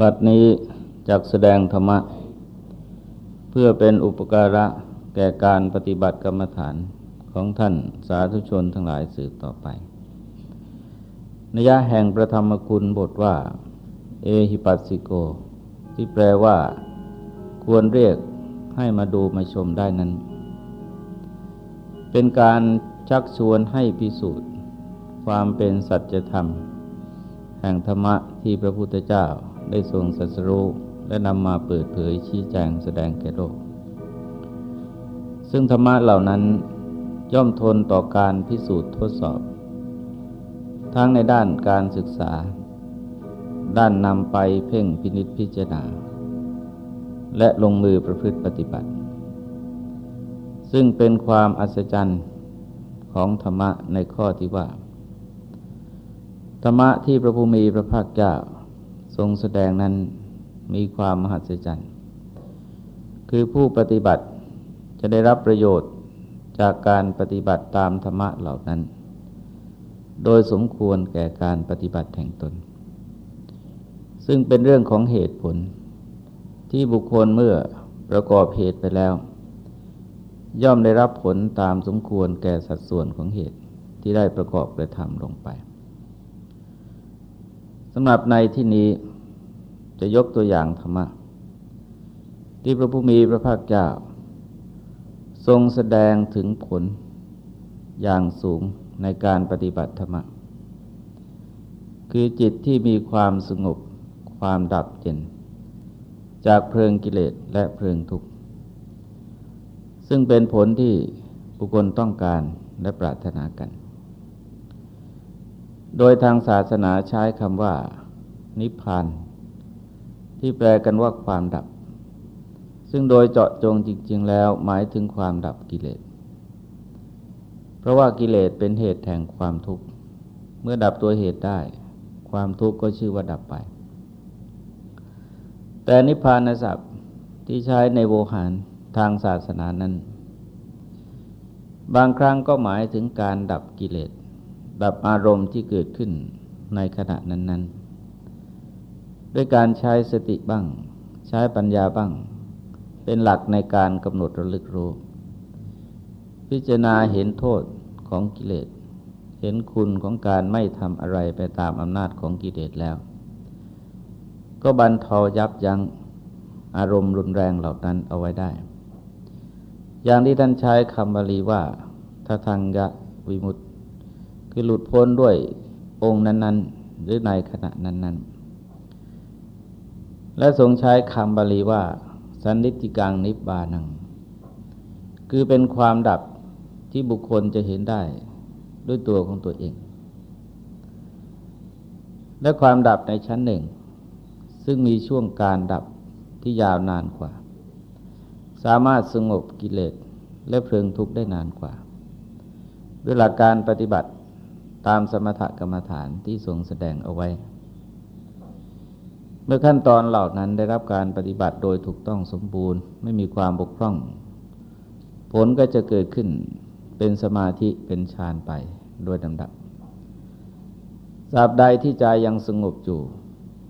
บัดนี้จักแสดงธรรมะ เพื่อเป็นอุปการะแก่การปฏิบัติกรรมฐานของท่านสาธุชนทั้งหลายสืบต่อไปนิยะแห่งประธรรมคุณบทว่า เอหิปัสสิโก ที่แปลว่า ควรเรียกให้มาดูมาชมได้นั้น เป็นการชักชวนให้พิสูจน์ ความเป็นสัจธรรม แห่งธรรมะที่พระพุทธเจ้า ได้ทรงสัสรู้และนำมาเปิดเผยชี้แจงแสดงแก่โลก ซึ่งธรรมะเหล่านั้นย่อมทนต่อการพิสูจน์ทดสอบ ทั้งในด้านการศึกษา ด้านนำไปเพ่งพินิษพิจารณา และลงมือประพฤติปฏิบัติ ซึ่งเป็นความอัศจรรย์ของธรรมะในข้อที่ว่า ธรรมะที่พระภูมิพระภาคเจ้า ทรงแสดงนั้นมีความมหัศจรรย์ คือผู้ปฏิบัติจะได้รับประโยชน์จากการปฏิบัติตามธรรมะเหล่านั้น โดยสมควรแก่การปฏิบัติแห่งตน ซึ่งเป็นเรื่องของเหตุผลที่บุคคลเมื่อประกอบเหตุไปแล้ว ย่อมได้รับผลตามสมควรแก่สัดส่วนของเหตุที่ได้ประกอบกระทำลงไปสำหรับในที่นี้ จะยกตัวอย่างธรรมะที่พระผู้มีพระภาคเจ้า ทรงแสดงถึงผลอย่างสูงในการปฏิบัติธรรมะ คือจิตที่มีความสงบความดับเย็น จากเพลิงกิเลสและเพลิงทุกข์ ซึ่งเป็นผลที่บุคคลต้องการและปรารถนากัน โดยทางศาสนาใช้คำว่า นิพพาน ที่แปลกันว่าความดับ ซึ่งโดยเจาะจงจริง ๆ แล้วหมายถึงความดับกิเลส เพราะว่ากิเลสเป็นเหตุแห่งความทุกข์ เมื่อดับตัวเหตุได้ ความทุกข์ก็ชื่อว่าดับไป แต่นิพพานศัพท์ที่ใช้ในโวหารทางศาสนานั้น บางครั้งก็หมายถึงการดับกิเลส ดับอารมณ์ที่เกิดขึ้นในขณะนั้น ๆ ด้วยการใช้สติบ้าง ใช้ปัญญาบ้าง เป็นหลักในการกำหนดระลึกรู้ พิจารณาเห็นโทษของกิเลส เห็นคุณของการไม่ทำอะไรไปตามอำนาจของกิเลสแล้ว ก็บรรเทายับยั้งอารมณ์รุนแรงเหล่านั้นเอาไว้ได้ อย่างที่ท่านใช้คำบาลีว่าทัทังยะวิมุตติ คือหลุดพ้นด้วยองค์นั้น ๆ หรือในขณะนั้น ๆ และทรงใช้คำบาลีว่า สันนิติกังนิบานัง คือเป็นความดับที่บุคคลจะเห็นได้ด้วยตัวของตัวเอง และความดับในชั้นหนึ่ง ซึ่งมีช่วงการดับที่ยาวนานกว่า สามารถสงบกิเลสและเพลิงทุกข์ได้นานกว่า ด้วยหลักการปฏิบัติตามสมถกรรมฐานที่ทรงแสดงเอาไว้ เมื่อขั้นตอนเหล่านั้นได้รับการปฏิบัติโดยถูกต้องสมบูรณ์ ไม่มีความบกพร่อง ผลก็จะเกิดขึ้นเป็นสมาธิเป็นฌานไปโดยลำดับสาบใดที่ใจยังสงบอยู่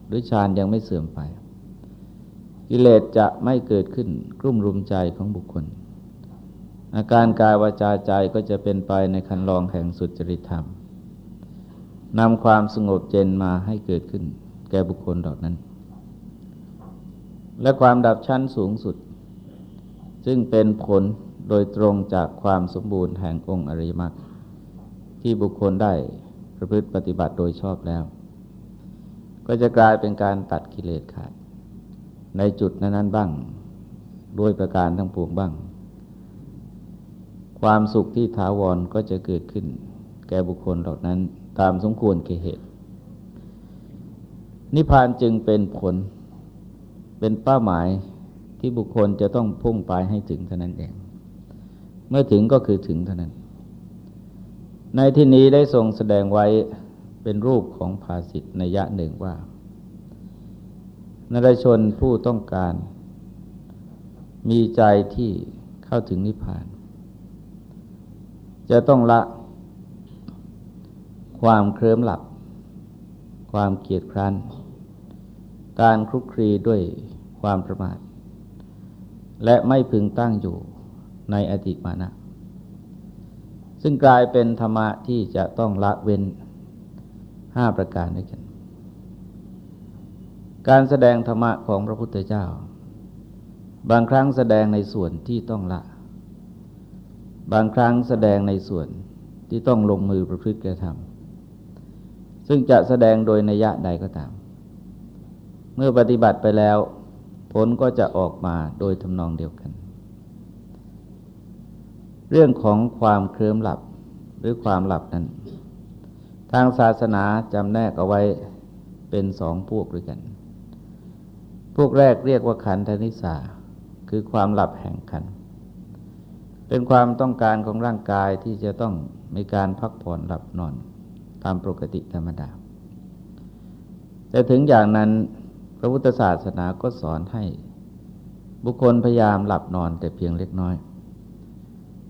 หรือฌานยังไม่เสื่อมไป กิเลสจะไม่เกิดขึ้นกลุ่มรุมใจของบุคคล อาการกายวาจาใจก็จะเป็นไปในคันลองแห่งสุจริตธรรมนำความสงบเจนมาให้เกิดขึ้น แก่บุคคลเหล่านั้น และความดับชั้นสูงสุด ซึ่งเป็นผลโดยตรงจากความสมบูรณ์แห่งองค์อริยมรรคที่บุคคลได้ประพฤติปฏิบัติโดยชอบแล้ว ก็จะกลายเป็นการตัดกิเลสขาด ในจุดนั้นๆบ้าง ด้วยประการทั้งปวงบ้าง ความสุขที่ถาวรก็จะเกิดขึ้น แก่บุคคลเหล่านั้นตามสมควรเกเหตุ นิพพานจึงเป็นผล เป็นเป้าหมายที่บุคคลจะต้องพุ่งไปให้ถึงเท่านั้นเอง เมื่อถึงก็คือถึงเท่านั้น ในที่นี้ได้ทรงแสดงไว้เป็นรูปของภาสิทธในยะหนึ่งว่านรชนผู้ต้องการ มีใจที่เข้าถึงนิพพาน จะต้องละความเคลิ้มหลับ ความเกียดคร้าน การคลุกคลีด้วยความประมาท และไม่พึงตั้งอยู่ในอติมานะ ซึ่งกลายเป็นธรรมะที่จะต้องละเว้นห้าประการด้วยกัน การแสดงธรรมะของพระพุทธเจ้า บางครั้งแสดงในส่วนที่ต้องละ บางครั้งแสดงในส่วนที่ต้องลงมือประพฤติกระทำซึ่งจะแสดงโดยนัยยะใดก็ตาม เมื่อปฏิบัติไปแล้ว ผลก็จะออกมาโดยทำนองเดียวกัน เรื่องของความเคลิ้มหลับหรือความหลับนั้น ทางศาสนาจำแนกเอาไว้เป็นสองพวกด้วยกัน พวกแรกเรียกว่าขันธนิสา คือความหลับแห่งขัน เป็นความต้องการของร่างกายที่จะต้องมีการพักผ่อนหลับนอนตามปกติธรรมดา แต่ถึงอย่างนั้น พระพุทธศาสนาก็สอนให้ บุคคลพยายามหลับนอนแต่เพียงเล็กน้อย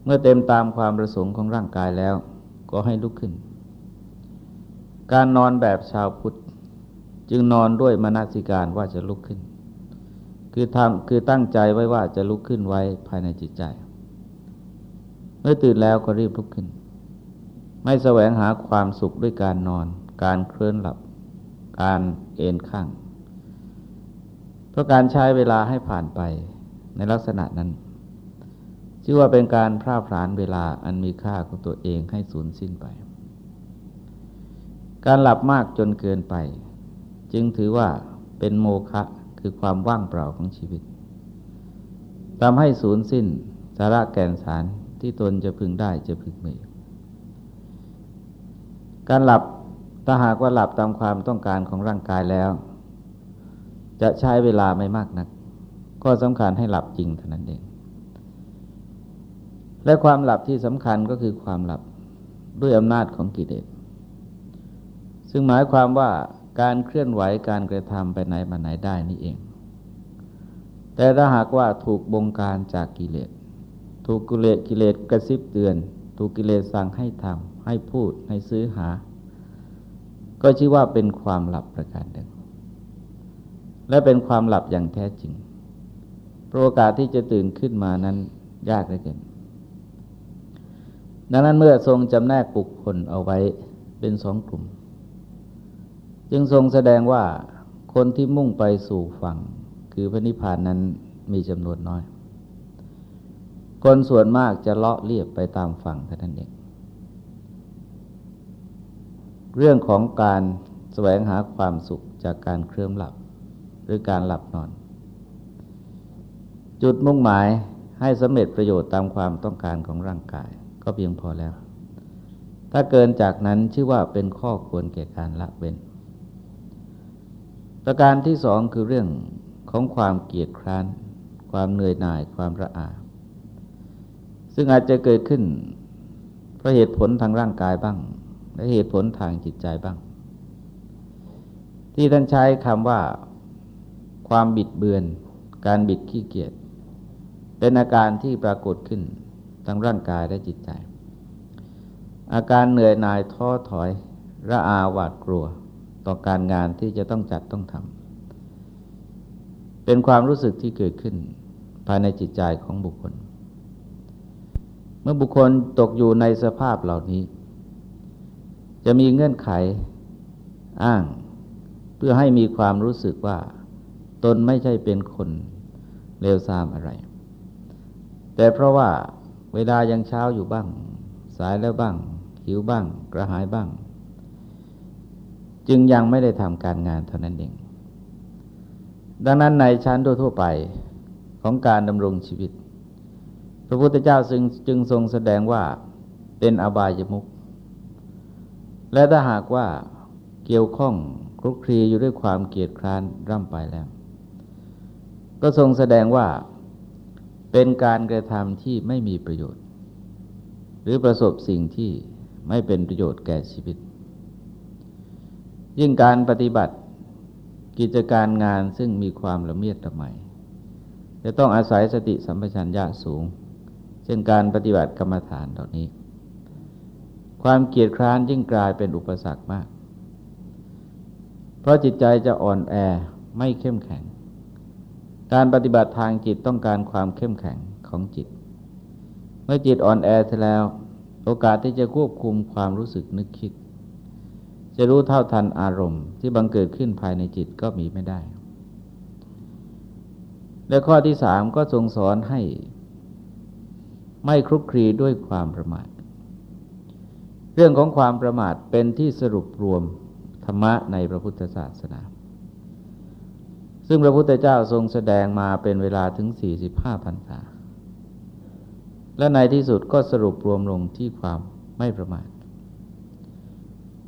เมื่อเต็มตามความประสงค์ของร่างกายแล้วก็ให้ลุกขึ้น การนอนแบบชาวพุทธจึงนอนด้วยมนสิการว่าจะลุกขึ้น คือทำคือตั้งใจไว้ว่าจะลุกขึ้นไว้ภายในจิตใจ เมื่อตื่นแล้วก็รีบลุกขึ้น ไม่แสวงหาความสุขด้วยการนอน การเคลื่อนหลับ การเอนข้าง เพราะการใช้เวลาให้ผ่านไปในลักษณะนั้นชื่อว่าเป็นการพร่าพรานเวลาอันมีค่าของตัวเองให้สูญสิ้นไป การหลับมากจนเกินไป จึงถือว่าเป็นโมฆะคือความว่างเปล่าของชีวิตทำให้สูญสิ้นสาระแก่นสารที่ตนจะพึงได้จะพึงมี การหลับถ้าหากว่าหลับตามความต้องการของร่างกายแล้ว จะใช้เวลาไม่มากนัก ก็สำคัญให้หลับจริงเท่านั้นเอง และความหลับที่สำคัญก็คือความหลับด้วยอำนาจของกิเลส ซึ่งหมายความว่าการเคลื่อนไหวการกระทำไปไหนมาไหนได้นี่เอง แต่ถ้าหากว่าถูกบงการจากกิเลส ถูกกิเลสกิเลสกระซิบเตือน ถูกกิเลสสั่งให้ทำให้พูดให้ซื้อหา ก็ชื่อว่าเป็นความหลับประการหนึ่ง และเป็นความหลับอย่างแท้จริงโอกาสที่จะตื่นขึ้นมานั้นยากเหลือเกินดังนั้นเมื่อทรงจำแนกบุคคลเอาไว้เป็นสองกลุ่ม จึงทรงแสดงว่าคนที่มุ่งไปสู่ฝั่ง คือพระนิพพานนั้นมีจำนวนน้อย คนส่วนมากจะเลาะเลียบไปตามฝั่งเท่านั้นเอง เรื่องของการแสวงหาความสุขจากการเคลื่อนหลับ หรือการหลับนอน จุดมุ่งหมายให้สำเร็จประโยชน์ตามความต้องการของร่างกาย ก็เพียงพอแล้ว ถ้าเกินจากนั้นชื่อว่าเป็นข้อควรแก่การละเว้นประการที่สองคือเรื่องของความเกียดคร้าน ความเหนื่อยหน่ายความระอา ซึ่งอาจจะเกิดขึ้นเพราะเหตุผลทางร่างกายบ้าง และเหตุผลทางจิตใจบ้าง ที่ท่านใช้คำว่า ความบิดเบือน การบิดขี้เกียจเป็นอาการที่ปรากฏขึ้นทั้งร่างกายและจิตใจ อาการเหนื่อยหน่ายท้อถอยระอาหวาดกลัวต่อการงานที่จะต้องจัดต้องทำเป็นความรู้สึกที่เกิดขึ้นภายในจิตใจของบุคคล เมื่อบุคคลตกอยู่ในสภาพเหล่านี้ จะมีเงื่อนไขอ้าง เพื่อให้มีความรู้สึกว่า ตนไม่ใช่เป็นคนเลวทรามอะไร แต่เพราะว่าเวลายังเช้าอยู่บ้าง สายแล้วบ้าง หิวบ้าง กระหายบ้าง จึงยังไม่ได้ทำการงานเท่านั้นเอง ดังนั้นในชั้นทั่วไปของการดำรงชีวิต พระพุทธเจ้าจึงจึงทรงแสดงว่าเป็นอบายมุกและถ้าหากว่าเกี่ยวข้องคลุกคลีอยู่ด้วยความเกียดคร้านร่ำไปแล้ว ก็ทรงแสดงว่าเป็นการกระทำที่ไม่มีประโยชน์ หรือประสบสิ่งที่ไม่เป็นประโยชน์แก่ชีวิต ยิ่งการปฏิบัติกิจการงานซึ่งมีความละเมียดละไมจะต้องอาศัยสติสัมปชัญญะสูง เช่นการปฏิบัติกรรมฐานเหล่านี้ ความเกียดคร้านยิ่งกลายเป็นอุปสรรคมาก เพราะจิตใจจะอ่อนแอไม่เข้มแข็ง การปฏิบัติทางจิตต้องการความเข้มแข็งของจิต เมื่อจิตอ่อนแอเสียแล้ว โอกาสที่จะควบคุมความรู้สึกนึกคิด จะรู้เท่าทันอารมณ์ ที่บังเกิดขึ้นภายในจิตก็มีไม่ได้ และข้อที่สามก็ทรงสอนให้ ไม่คลุกคลีด้วยความประมาท เรื่องของความประมาทเป็นที่สรุปรวมธรรมะในพระพุทธศาสนา ซึ่งพระพุทธเจ้าทรงแสดงมาเป็นเวลาถึง 45พรรษา และในที่สุดก็สรุปรวมลงที่ความไม่ประมาท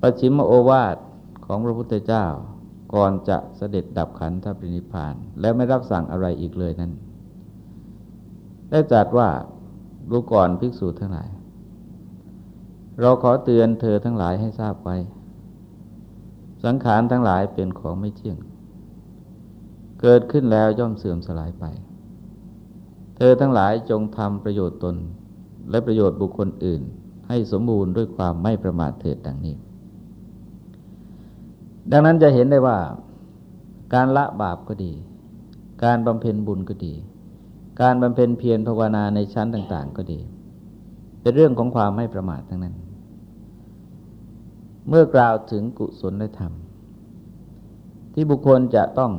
ปัจฉิมโอวาทของพระพุทธเจ้าก่อนจะเสด็จดับขันธปรินิพาน และไม่รับสั่งอะไรอีกเลยนั้น ได้จัดว่าดูก่อนภิกษุทั้งหลาย เราขอเตือนเธอทั้งหลายให้ทราบไว้ สังขารทั้งหลายเป็นของไม่เที่ยง เกิดขึ้นแล้วย่อมเสื่อมสลายไป เธอทั้งหลายจงทำประโยชน์ตน และประโยชน์บุคคลอื่น ให้สมบูรณ์ด้วยความไม่ประมาทเถิดดังนี้ ดังนั้นจะเห็นได้ว่า การละบาปก็ดี การบำเพ็ญบุญก็ดี การบำเพ็ญเพียรภาวนาในชั้นต่าง ๆ ก็ดี เป็นเรื่องของความไม่ประมาททั้งนั้น เมื่อกล่าวถึงกุศลธรรม ที่บุคคลจะต้อง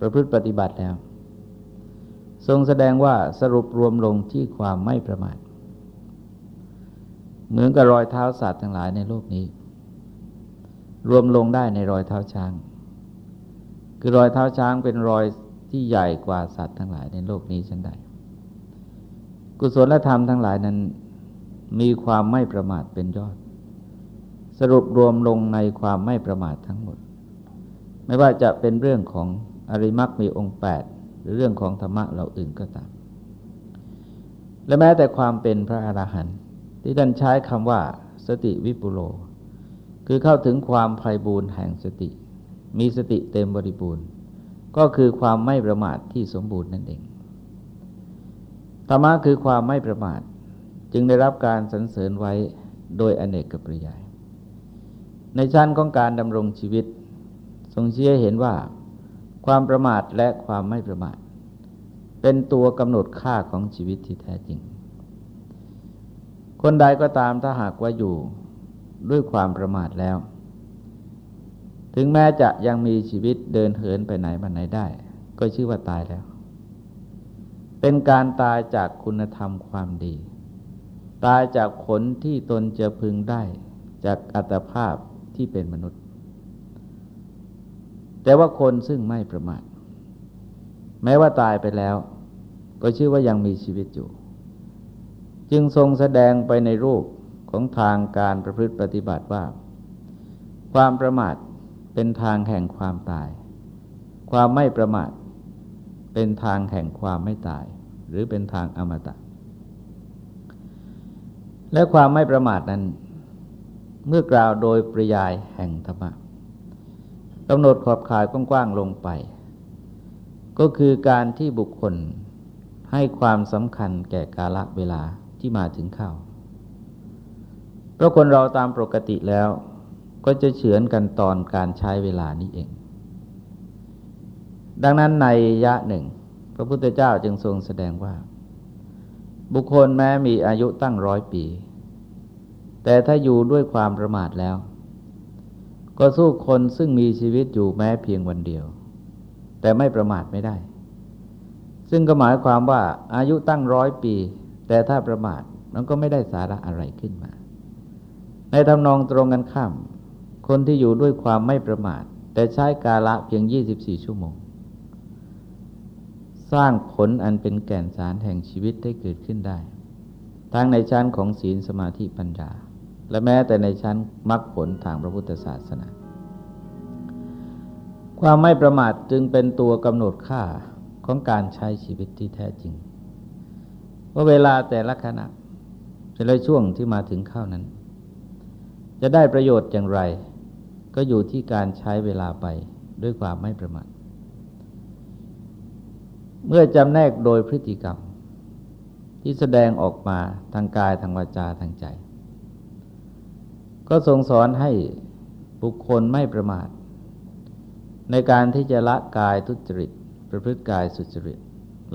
ประพฤติปฏิบัติแล้ว ทรงแสดงว่าสรุปรวมลงที่ความไม่ประมาทเหมือนกับรอยเท้าสัตว์ทั้งหลายในโลกนี้ รวมลงได้ในรอยเท้าช้าง คือรอยเท้าช้างเป็นรอยที่ใหญ่กว่าสัตว์ทั้งหลายในโลกนี้ฉันใดกุศลธรรมทั้งหลายนั้นมีความไม่ประมาทเป็นยอด สรุปรวมลงในความไม่ประมาททั้งหมด ไม่ว่าจะเป็นเรื่องของ อริมักมีองค์แปดหรือเรื่องของธรรมะเราอื่นก็ตาม และแม้แต่ความเป็นพระอรหันต์ที่ท่านใช้คำว่า สติวิปุโรคือเข้าถึงความไพบูรณ์แห่งสติ มีสติเต็มบริบูรณ์ ก็คือความไม่ประมาทที่สมบูรณ์นั่นเอง ธรรมะคือความไม่ประมาท จึงได้รับการสรรเสริญไว้โดยอเนกกับปริยาย ในชั้นของการดำรงชีวิต ทรงเชี้เห็นว่า ความประมาทและความไม่ประมาท เป็นตัวกำหนดค่าของชีวิตที่แท้จริง คนใดก็ตามถ้าหากว่าอยู่ด้วยความประมาทแล้ว ถึงแม้จะยังมีชีวิตเดินเหินไปไหนมาไหนได้ ก็ชื่อว่าตายแล้ว เป็นการตายจากคุณธรรมความดี ตายจากผลที่ตนจะพึงได้จากอัตภาพที่เป็นมนุษย์ แต่ว่าคนซึ่งไม่ประมาทแม้ว่าตายไปแล้ว ก็ชื่อว่ายังมีชีวิตอยู่ จึงทรงแสดงไปในรูปของทางการประพฤติปฏิบัติว่า ความประมาทเป็นทางแห่งความตาย ความไม่ประมาทเป็นทางแห่งความไม่ตาย หรือเป็นทางอมตะ และความไม่ประมาทนั้น เมื่อกล่าวโดยปริยายแห่งธรรมะ กำหนดขอบข่ายกว้างๆลงไป ก็คือการที่บุคคลให้ความสำคัญแก่กาลเวลาที่มาถึงเข้า เพราะคนเราตามปกติแล้วก็จะเฉือนกันตอนการใช้เวลานี้เอง ดังนั้นในยะหนึ่ง พระพุทธเจ้าจึงทรงแสดงว่า บุคคลแม้มีอายุตั้งร้อยปี แต่ถ้าอยู่ด้วยความประมาทแล้ว ก็สู้คนซึ่งมีชีวิตอยู่แม้เพียงวันเดียว แต่ไม่ประมาทไม่ได้ ซึ่งก็หมายความว่าอายุตั้งร้อยปี แต่ถ้าประมาทมันก็ไม่ได้สาระอะไรขึ้นมา ในทำนองตรงกันข้าม คนที่อยู่ด้วยความไม่ประมาท แต่ใช้กาละเพียง 24 ชั่วโมง สร้างผลอันเป็นแก่นสารแห่งชีวิตได้เกิดขึ้นได้ ทั้งในชั้นของศีลสมาธิปัญญา และแม้แต่ในชั้นมรรคผลทางพระพุทธศาสนา ความไม่ประมาทจึงเป็นตัวกำหนดค่าของการใช้ชีวิตที่แท้จริง ว่าเวลาแต่ละขณะแต่ละช่วงที่มาถึงเข้านั้น จะได้ประโยชน์อย่างไร ก็อยู่ที่การใช้เวลาไปด้วยความไม่ประมาทเมื่อจำแนกโดยพฤติกรรม ที่แสดงออกมาทางกายทางวาจาทางใจ ก็ทรงสอนให้บุคคลไม่ประมาท ในการที่จะละกายทุจริต ประพฤติกายสุจริต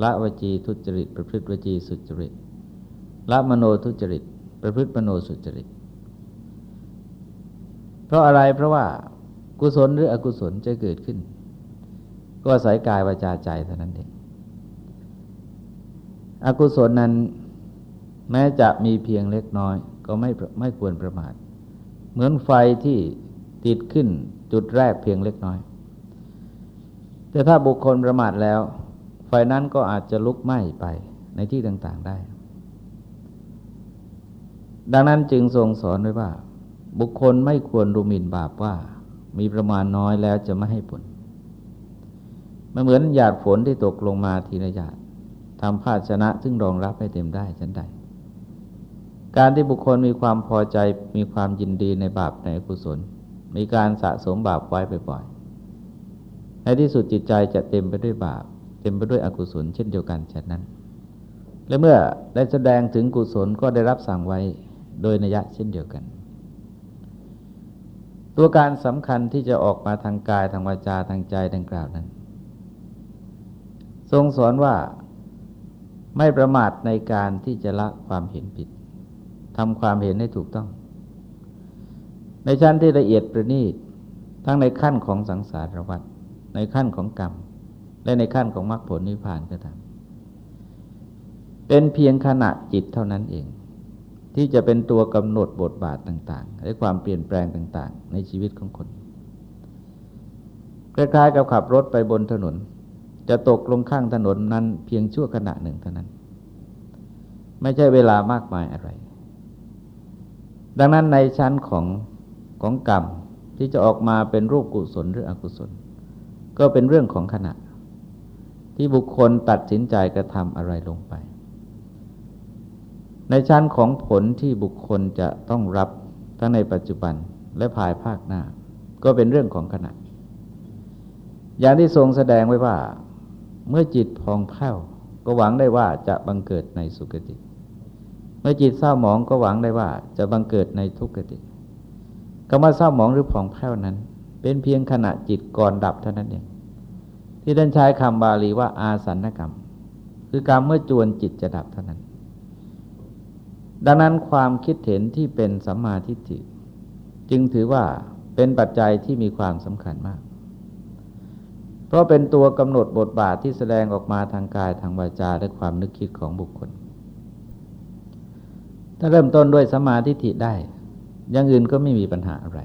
ละวจีทุจริต ประพฤติวจีสุจริต ละมโนทุจริต ประพฤติมโนสุจริต เพราะอะไรเพราะว่ากุศลหรืออกุศลจะเกิดขึ้น ก็อาศัยกายวาจาใจเท่านั้นเองอกุศลนั้นแม้จะมีเพียงเล็กน้อย ก็ไม่ไม่ควรประมาท เหมือนไฟที่ติดขึ้นจุดแรกเพียงเล็กน้อย แต่ถ้าบุคคลประมาทแล้ว ไฟนั้นก็อาจจะลุกไหม้ไปในที่ต่างๆได้ ดังนั้นจึงทรงสอนไว้ว่า บุคคลไม่ควรดูหมิ่นบาปว่า มีประมาณน้อยแล้วจะไม่ให้ผลมันเหมือนหยาดฝนที่ตกลงมาทีละหยาดทำภาชนะซึ่งรองรับให้เต็มได้ฉันใด การที่บุคคลมีความพอใจมีความยินดีในบาปในกุศล มีการสะสมบาปไว้บ่อยๆในที่สุดจิตใจจะเต็มไปด้วยบาป เต็มไปด้วยอกุศลเช่นเดียวกันฉะนั้น และเมื่อได้แสดงถึงกุศลก็ได้รับสั่งไว้โดยนัยะเช่นเดียวกัน ตัวการสำคัญที่จะออกมาทางกายทางวาจาทางใจดังกล่าวนั้น ทรงสอนว่าไม่ประมาทในการที่จะละความเห็นผิด ทำความเห็นให้ถูกต้อง ในชั้นที่ละเอียดประณีตทั้งในขั้นของสังสารวัฏในขั้นของกรรม และในขั้นของมรรคผลนิพพานก็ตามเป็นเพียงขณะจิตเท่านั้นเอง ที่จะเป็นตัวกำหนดบทบาทต่างๆ และความเปลี่ยนแปลงต่างๆ ในชีวิตของคนคล้ายๆกับขับรถไปบนถนน จะตกลงข้างถนนนั้นเพียงชั่วขณะหนึ่งเท่านั้น ไม่ใช่เวลามากมายอะไร ดังนั้นในชั้นของของกรรมที่จะออกมาเป็นรูปกุศลหรืออกุศล ก็เป็นเรื่องของขณะ ที่บุคคลตัดสินใจกระทำอะไรลงไป ในชั้นของผลที่บุคคลจะต้องรับทั้งในปัจจุบันและภายภาคหน้า ก็เป็นเรื่องของขณะ อย่างที่ทรงแสดงไว้ว่า เมื่อจิตพองแผ้วก็หวังได้ว่าจะบังเกิดในสุคติ เมื่อจิตเศร้าหมองก็หวังได้ว่า จะบังเกิดในทุกขติคำว่าเศร้าหมองหรือผ่องแผ้วนั้น เป็นเพียงขณะจิตก่อนดับเท่านั้นเองที่ท่านใช้คำบาลีว่าอาสันกรรม คือกรรมเมื่อจวนจิตจะดับเท่านั้น ดังนั้นความคิดเห็นที่เป็นสัมมาทิฏฐิจึงถือว่าเป็นปัจจัยที่มีความสำคัญมาก เพราะเป็นตัวกำหนดบทบาทที่แสดงออกมาทางกายทางวาจาและความนึกคิดของบุคคล ถ้าเริ่มต้นด้วยสมาธิิได้ อย่างอื่นก็ไม่มีปัญหาอะไร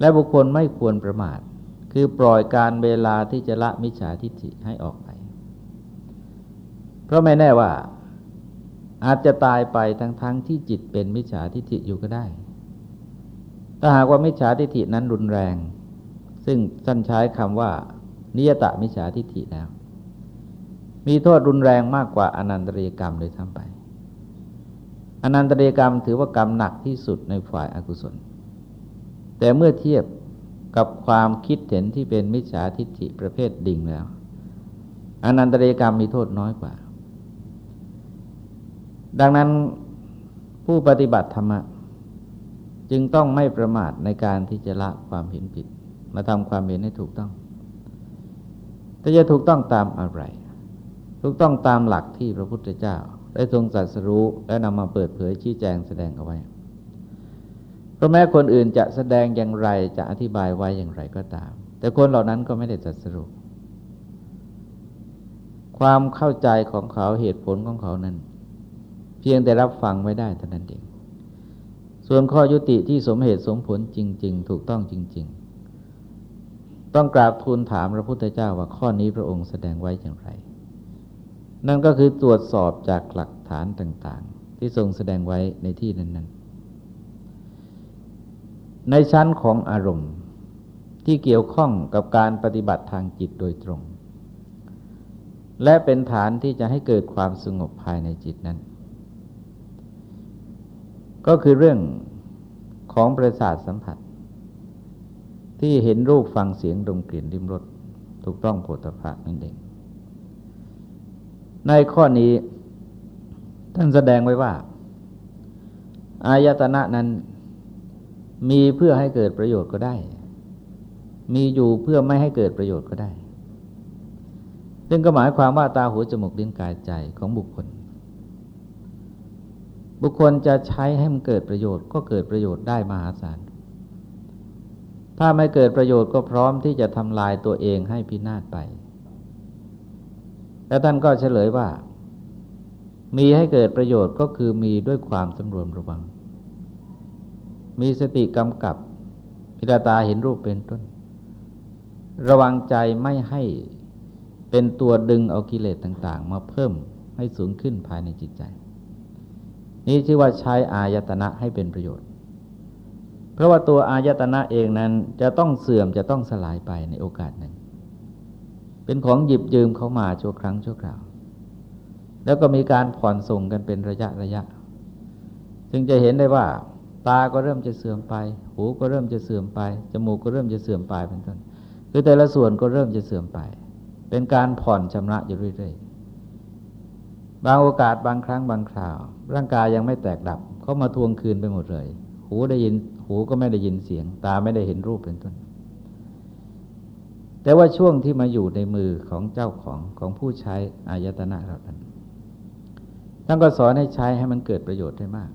และบุคคลไม่ควรประมาท คือปล่อยการเวลาที่จะละมิจฉาทิฏฐิให้ออกไป เพราะไม่แน่ว่า อาจจะตายไปทั้งๆทที่จิตเป็นมิจฉาทิฏฐิอยู่ก็ได้ ถ้าหากว่ามิจฉาทิฏฐินั้นรุนแรง ซึ่งท่านใช้คำว่านิยตมิจฉาทิฏฐิแล้ว มีโทษรุนแรงมากกว่าอนันตริยกรรมเลยทั้งไป อนันตเรกรรมถือว่ากรรมหนักที่สุดในฝ่ายอากุศล แต่เมื่อเทียบกับความคิดเห็นที่เป็นมิจฉาทิฏฐิประเภทดิ่งแล้ว อนันตเรกรรมมีโทษน้อยกว่า ดังนั้นผู้ปฏิบัติธรรมจึงต้องไม่ประมาทในการที่จะละความเห็นผิด มาทำความเห็นให้ถูกต้องแต่จะถูกต้องตามอะไร ถูกต้องตามหลักที่พระพุทธเจ้า ได้ทรงสัสรู้และนำมาเปิดเผยชี้แจงแสดงเอาไว้ เพราะแม้คนอื่นจะแสดงอย่างไรจะอธิบายไว้อย่างไรก็ตาม แต่คนเหล่านั้นก็ไม่ได้สัสรู้ความเข้าใจของเขาเหตุผลของเขานั้น เพียงแต่รับฟังไม่ได้เท่านั้นเอง ส่วนข้อยุติที่สมเหตุสมผลจริง ๆ ถูกต้องจริง ๆ ต้องกราบทูลถามพระพุทธเจ้าว่าข้อนี้พระองค์แสดงไว้อย่างไร นั่นก็คือตรวจสอบจากหลักฐานต่างๆ ที่ทรงแสดงไว้ในที่นั้น ๆ ในชั้นของอารมณ์ที่เกี่ยวข้องกับการปฏิบัติทางจิตโดยตรง และเป็นฐานที่จะให้เกิดความสงบภายในจิตนั้น ก็คือเรื่องของประสาทสัมผัส ที่เห็นรูปฟังเสียงดมกลิ่นริมรสถูกต้องโผฏฐะนั่นเอง ในข้อนี้ท่านแสดงไว้ว่า อายตนะนั้นมีเพื่อให้เกิดประโยชน์ก็ได้ มีอยู่เพื่อไม่ให้เกิดประโยชน์ก็ได้ ซึ่งก็หมายความว่าตาหูจมูกลิ้นกายใจของบุคคล บุคคลจะใช้ให้มันเกิดประโยชน์ก็เกิดประโยชน์ได้มหาศาล ถ้าไม่เกิดประโยชน์ก็พร้อมที่จะทำลายตัวเองให้พินาศไป แล้วท่านก็เฉลยว่า มีให้เกิดประโยชน์ก็คือมีด้วยความสำรวมระวัง มีสติกำกับพิจารตาเห็นรูปเป็นต้น ระวังใจไม่ให้เป็นตัวดึงเอากิเลสต่าง ๆ มาเพิ่มให้สูงขึ้นภายในจิตใจ นี่ชื่อว่าใช้อายตนะให้เป็นประโยชน์ เพราะว่าตัวอายตนะเองนั้นจะต้องเสื่อมจะต้องสลายไปในโอกาสหนึ่ง เป็นของหยิบยืมเขามาชั่วครั้งชั่วคราว แล้วก็มีการผ่อนส่งกันเป็นระยะระยะ จึงจะเห็นได้ว่า ตาก็เริ่มจะเสื่อมไป หูก็เริ่มจะเสื่อมไป จมูกก็เริ่มจะเสื่อมไปเป็นต้น คือแต่ละส่วนก็เริ่มจะเสื่อมไป เป็นการผ่อนชำระอยู่เรื่อยๆ บางโอกาสบางครั้งบางคราว ร่างกายยังไม่แตกดับเขามาทวงคืนไปหมดเลย หูได้ยินหูก็ไม่ได้ยินเสียง ตาไม่ได้เห็นรูปเป็นต้น แต่ว่าช่วงที่มาอยู่ในมือของเจ้าของของผู้ใช้อายตนะเรานั้นท่านก็สอนให้ใช้ให้มันเกิดประโยชน์ได้มาก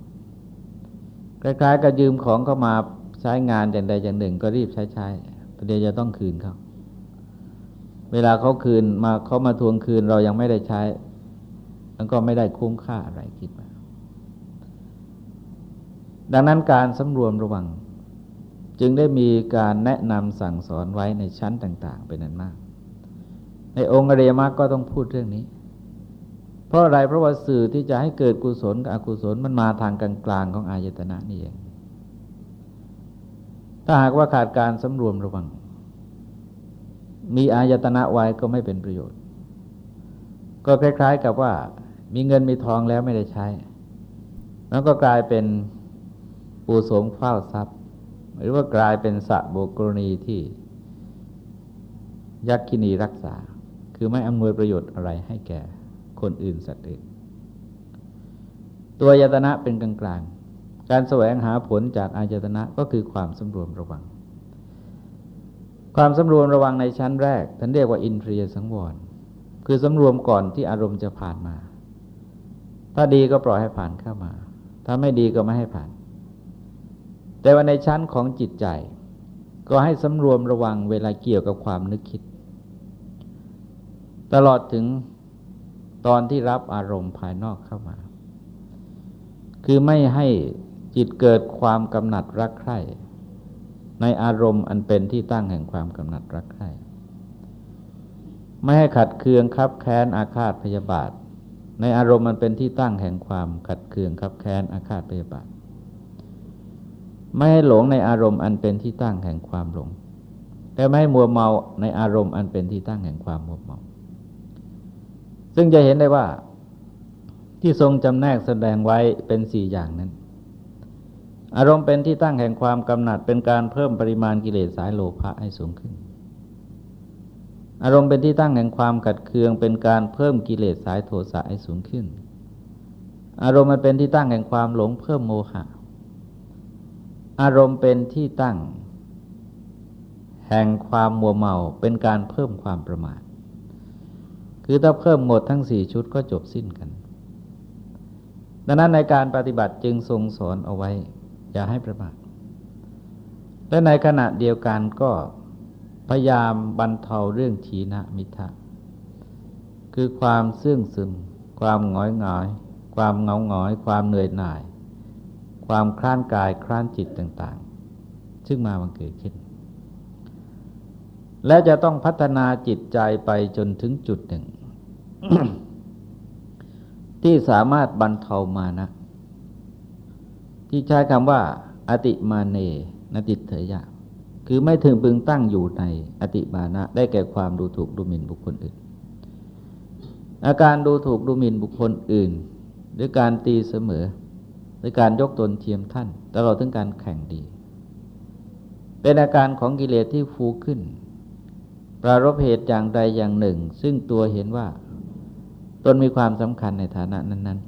คล้ายๆกับยืมของเข้ามาใช้งานอย่างใดอย่างหนึ่ง ก็รีบใช้ใช้ประเดี๋ยวจะต้องคืนเขาเวลาเขาคืนมาเขามาทวงคืนเรายังไม่ได้ใช้ มันก็ไม่ได้คุ้มค่าอะไรคิดมาดังนั้นการสำรวมระวัง จึงได้มีการแนะนำสั่งสอนไว้ในชั้นต่าง ๆ เป็นนั้นมาก ในองค์อริยมรรคก็ต้องพูดเรื่องนี้ เพราะอะไรเพราะว่าสื่อที่จะให้เกิดกุศลกับอกุศลมันมาทางกลางๆของอายตนะนี่เอง ถ้าหากว่าขาดการสำรวมระวัง มีอายตนะไว้ก็ไม่เป็นประโยชน์ ก็คล้าย ๆ กับว่า มีเงินมีทองแล้วไม่ได้ใช้ แล้วก็กลายเป็นปูสมเฝ้าทรัพย หรือว่ากลายเป็นสะโบกรณีที่ยักษินีรักษา คือไม่อำนวยประโยชน์อะไรให้แก่คนอื่นสัตว์อื่น ตัวยตนะเป็นกลางๆการแสวงหาผลจากอายตนะก็คือความสำรวมระวัง ความสำรวมระวังในชั้นแรกท่านเรียกว่าอินทรียสังวร คือสำรวมก่อนที่อารมณ์จะผ่านมา ถ้าดีก็ปล่อยให้ผ่านเข้ามา ถ้าไม่ดีก็ไม่ให้ผ่าน แต่ว่าในชั้นของจิตใจ ก็ให้สำรวมระวังเวลาเกี่ยวกับความนึกคิด ตลอดถึงตอนที่รับอารมณ์ภายนอกเข้ามา คือไม่ให้จิตเกิดความกำหนัดรักใคร่ในอารมณ์อันเป็นที่ตั้งแห่งความกำหนัดรักใคร่ไม่ให้ขัดเคืองคับแค้นอาฆาตพยาบาท ในอารมณ์มันเป็นที่ตั้งแห่งความขัดเคืองคับแค้นอาฆาตพยาบาท ไม่ให้หลงในอารมณ์อันเป็นที่ตั้งแห่งความหลงแต่ไม่ให้มัวเมาในอารมณ์อันเป็นที่ตั้งแห่งความมัวเมา ซึ่งจะเห็นได้ว่าที่ทรงจำแนกแสดงไว้เป็นสี่อย่างนั้น อารมณ์เป็นที่ตั้งแห่งความกำหนัดเป็นการเพิ่มปริมาณกิเลสสายโลภะให้สูงขึ้น อารมณ์เป็นที่ตั้งแห่งความกัดเคืองเป็นการเพิ่มกิเลสสายโทสะให้สูงขึ้น อารมณ์มันเป็นที่ตั้งแห่งความหลงเพิ่มโมหะ อารมณ์เป็นที่ตั้ง แห่งความมัวเมาเป็นการเพิ่มความประมาท คือถ้าเพิ่มหมดทั้งสี่ชุดก็จบสิ้นกัน ดังนั้นในการปฏิบัติจึงทรงสอนเอาไว้ อย่าให้ประมาท และในขณะเดียวกันก็พยายามบรรเทาเรื่องทีนะมิทะคือความเสื่องซึม ความหงอยหงอย ความเงาหงอย ความเหนื่อยหน่าย ความคลานกายคลานจิตต่างๆ ซึ่งมาบังเกิดขึ้น และจะต้องพัฒนาจิตใจไปจนถึงจุดหนึ่ง ที่สามารถบรรเทามานะ ที่ใช้คำว่า อติมาเนนติเถยะคือไม่ถึงพึงตั้งอยู่ในอติมานะ ได้แก่ความดูถูกดูหมิ่นบุคคลอื่น อาการดูถูกดูหมิ่นบุคคลอื่นด้วยการตีเสมอ ด้วยการยกตนเทียมท่านตลอดถึงการแข่งดี เป็นอาการของกิเลสที่ฟูขึ้น ปรารบเหตุอย่างใดอย่างหนึ่ง ซึ่งตัวเห็นว่า ตนมีความสำคัญในฐานะนั้น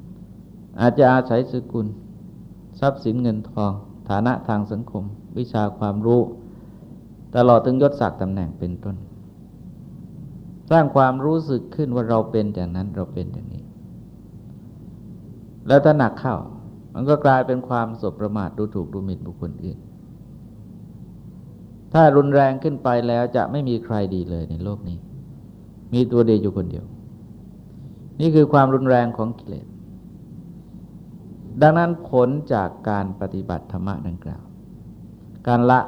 ๆ อาจจะอาศัยสกุล ทรัพย์สินเงินทอง ฐานะทางสังคม วิชาความรู้ ตลอดถึงยศศักดิ์ตำแหน่งเป็นต้น สร้างความรู้สึกขึ้นว่าเราเป็นอย่างนั้นเราเป็นอย่างนี้ แล้วถ้าหนักเข้า มันก็กลายเป็นความสบประมาทดูถูกดูหมิ่นบุคคลอื่น ถ้ารุนแรงขึ้นไปแล้วจะไม่มีใครดีเลยในโลกนี้ มีตัวเดียวอยู่คนเดียว นี่คือความรุนแรงของกิเลส ดังนั้นผลจากการปฏิบัติธรรมะดังกล่าว การละ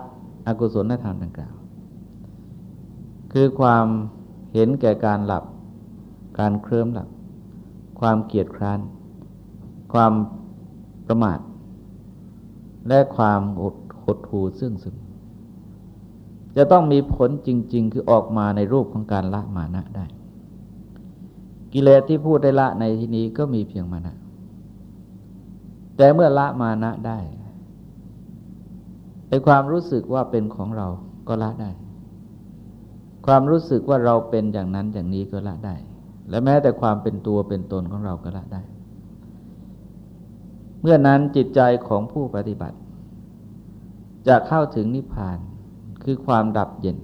อกุศลธรรมดังกล่าว คือความเห็นแก่การหลับ การเคลิ้มหลับ ความเกียดคร้าน ความประมาท และความอดหดหูซึ่งซึ่ง จะต้องมีผลจริง ๆ คือออกมาในรูปของการละมานะได้ กิเลสที่พูดได้ละในที่นี้ก็มีเพียงมานะ แต่เมื่อละมานะได้ไอความรู้สึกว่าเป็นของเราก็ละได้ ความรู้สึกว่าเราเป็นอย่างนั้นอย่างนี้ก็ละได้ และแม้แต่ความเป็นตัวเป็นตนของเราก็ละได้ เมื่อนั้นจิตใจของผู้ปฏิบัติ จะเข้าถึงนิพพานคือความดับเย็น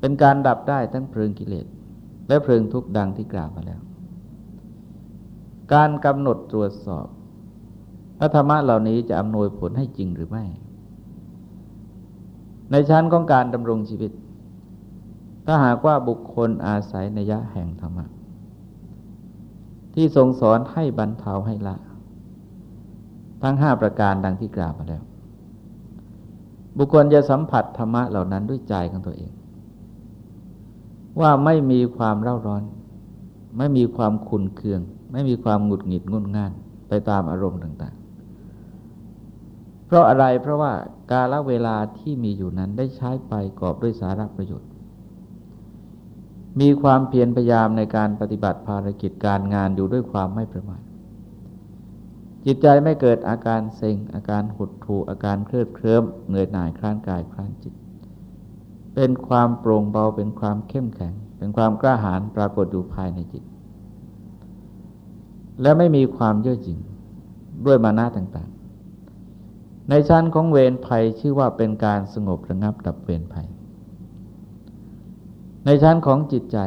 เป็นการดับได้ทั้งเพลิงกิเลสและเพลิงทุกข์ดังที่กล่าวมาแล้ว การกำหนดตรวจสอบพระธรรมะเหล่านี้จะอำนวยผลให้จริงหรือไม่ ในชั้นของการดำรงชีวิต ถ้าหากว่าบุคคลอาศัยในยะแห่งธรรมะ ที่ทรงสอนให้บรรเทาให้ละ ทั้งห้าประการดังที่กล่าวมาแล้ว บุคคลจะสัมผัสธรรมะเหล่านั้นด้วยใจของตัวเอง ว่าไม่มีความเร่าร้อน ไม่มีความขุนเคือง ไม่มีความหงุดหงิดงุนง่านไปตามอารมณ์ต่าง ๆ เพราะอะไรเพราะว่ากาลเวลาที่มีอยู่นั้นได้ใช้ไปกอบด้วยสาระประโยชน์ มีความเพียรพยายามในการปฏิบัติภารกิจการงานอยู่ด้วยความไม่ประมาทจิตใจไม่เกิดอาการเซ็งอาการหดหู่อาการเครียดเคลิ้มเหนื่อยหน่ายคลานกายคลานจิต เป็นความโปร่งเบาเป็นความเข้มแข็ง เป็นความกล้าหาญปรากฏอยู่ภายในจิต และไม่มีความเย่อหยิ่งด้วยมานะต่างๆ ในชั้นของเวรภัยชื่อว่าเป็นการสงบระงับดับเวรภัย ในชั้นของจิตใจ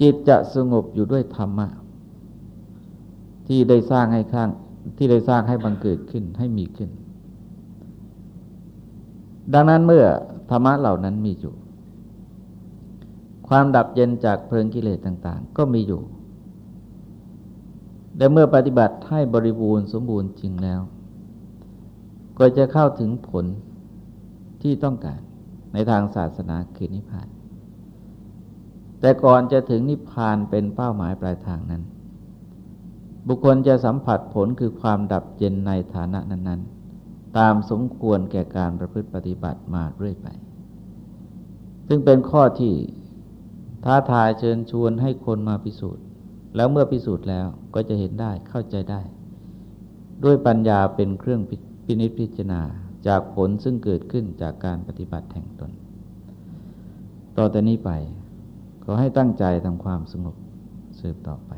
จิตจะสงบอยู่ด้วยธรรมะ ที่ได้สร้างให้ข้างที่ได้สร้างให้บังเกิดขึ้นให้มีขึ้น ดังนั้นเมื่อธรรมะเหล่านั้นมีอยู่ ความดับเย็นจากเพลิงกิเลสต่าง ๆ ก็มีอยู่และเมื่อปฏิบัติให้บริบูรณ์สมบูรณ์จริงแล้ว ก็จะเข้าถึงผลที่ต้องการ ในทางศาสนาคือนิพพาน แต่ก่อนจะถึงนิพพานเป็นเป้าหมายปลายทางนั้น บุคคลจะสัมผัสผลคือความดับเย็นในฐานะนั้น ๆ ตามสมควรแก่การประพฤติปฏิบัติมาเรื่อยไป ซึ่งเป็นข้อที่ท้าทายเชิญชวนให้คนมาพิสูจน์ แล้วเมื่อพิสูจน์แล้วก็จะเห็นได้เข้าใจได้ ด้วยปัญญาเป็นเครื่องพินิจพิจารณา จากผลซึ่งเกิดขึ้นจากการปฏิบัติแห่งตน ต่อแต่นี้ไป ขอให้ตั้งใจทำความสงบสืบต่อไป